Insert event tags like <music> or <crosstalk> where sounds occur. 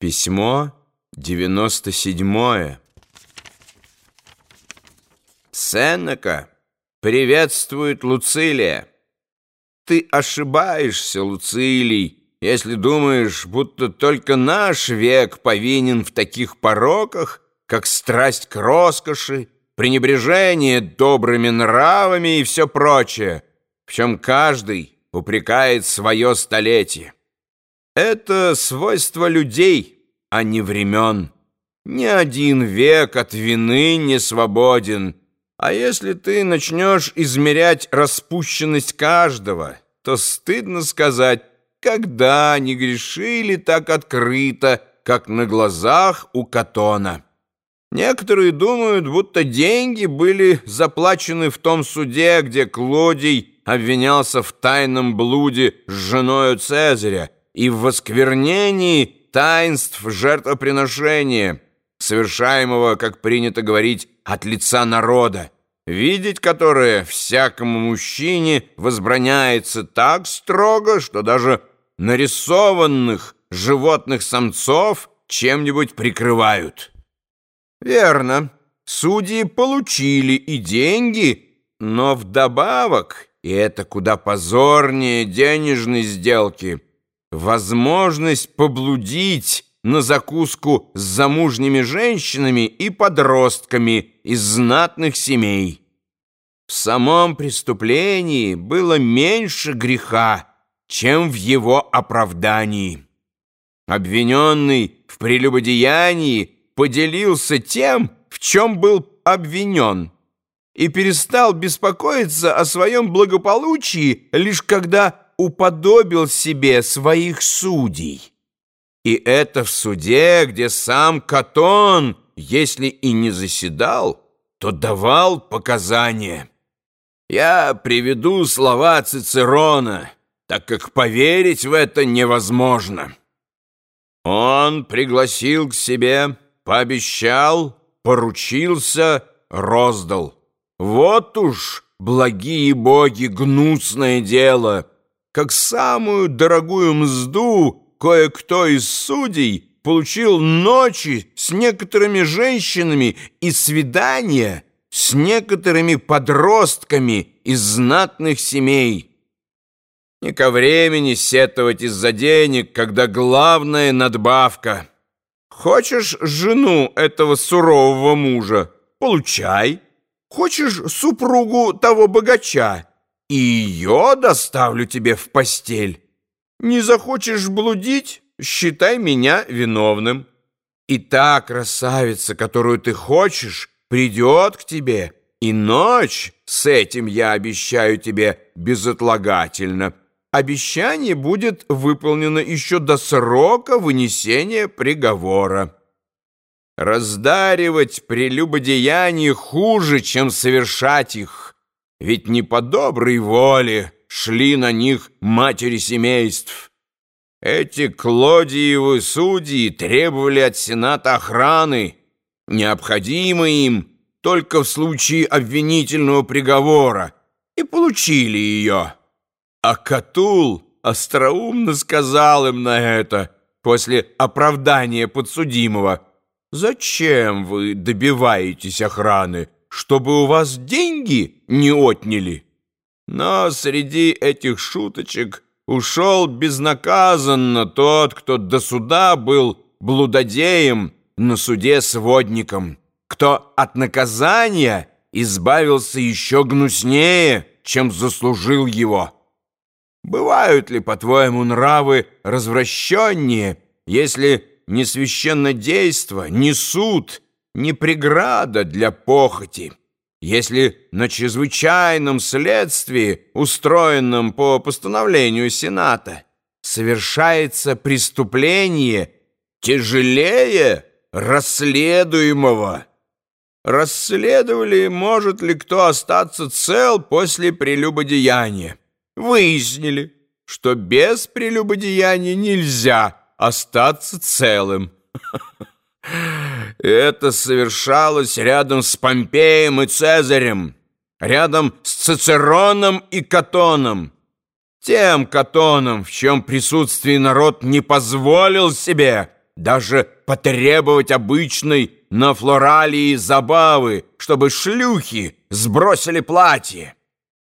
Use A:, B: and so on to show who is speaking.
A: Письмо 97 Сенека приветствует Луцилия. Ты ошибаешься, Луцилий, если думаешь, будто только наш век повинен в таких пороках, как страсть к роскоши, пренебрежение добрыми нравами и все прочее, в чем каждый упрекает свое столетие. Это свойство людей, а не времен. Ни один век от вины не свободен. А если ты начнешь измерять распущенность каждого, то стыдно сказать, когда не грешили так открыто, как на глазах у Катона. Некоторые думают, будто деньги были заплачены в том суде, где Клодий обвинялся в тайном блуде с женою Цезаря, и в восквернении таинств жертвоприношения, совершаемого, как принято говорить, от лица народа, видеть которое всякому мужчине возбраняется так строго, что даже нарисованных животных самцов чем-нибудь прикрывают. Верно, судьи получили и деньги, но вдобавок, и это куда позорнее денежной сделки – возможность поблудить на закуску с замужними женщинами и подростками из знатных семей. В самом преступлении было меньше греха, чем в его оправдании. Обвиненный в прелюбодеянии поделился тем, в чем был обвинен, и перестал беспокоиться о своем благополучии, лишь когда уподобил себе своих судей. И это в суде, где сам Катон, если и не заседал, то давал показания. Я приведу слова Цицерона, так как поверить в это невозможно. Он пригласил к себе, пообещал, поручился, роздал. Вот уж, благие боги, гнусное дело — как самую дорогую мзду кое-кто из судей получил ночи с некоторыми женщинами и свидания с некоторыми подростками из знатных семей. Не ко времени сетовать из-за денег, когда главная надбавка. Хочешь жену этого сурового мужа? Получай. Хочешь супругу того богача? И ее доставлю тебе в постель. Не захочешь блудить, считай меня виновным. И та красавица, которую ты хочешь, придет к тебе, и ночь с этим я обещаю тебе безотлагательно. Обещание будет выполнено еще до срока вынесения приговора. Раздаривать прелюбодеяния хуже, чем совершать их. Ведь не по доброй воле шли на них матери семейств. Эти Клодиевы судьи требовали от Сената охраны, необходимой им только в случае обвинительного приговора, и получили ее. А Катул остроумно сказал им на это после оправдания подсудимого, «Зачем вы добиваетесь охраны?» Чтобы у вас деньги не отняли. Но среди этих шуточек ушел безнаказанно тот, кто до суда был блудодеем, на суде сводником, кто от наказания избавился еще гнуснее, чем заслужил его. Бывают ли, по-твоему, нравы развращеннее, если ни священнодейство, ни суд — не преграда для похоти. Если на чрезвычайном следствии, устроенном по постановлению Сената, совершается преступление тяжелее расследуемого, расследовали, может ли кто остаться цел после прелюбодеяния. Выяснили, что без прелюбодеяния нельзя остаться целым. <laughs> Это совершалось рядом с Помпеем и Цезарем, рядом с Цицероном и Катоном. Тем Катоном, в чем присутствии народ не позволил себе даже потребовать обычной на флоралии забавы, чтобы шлюхи сбросили платье.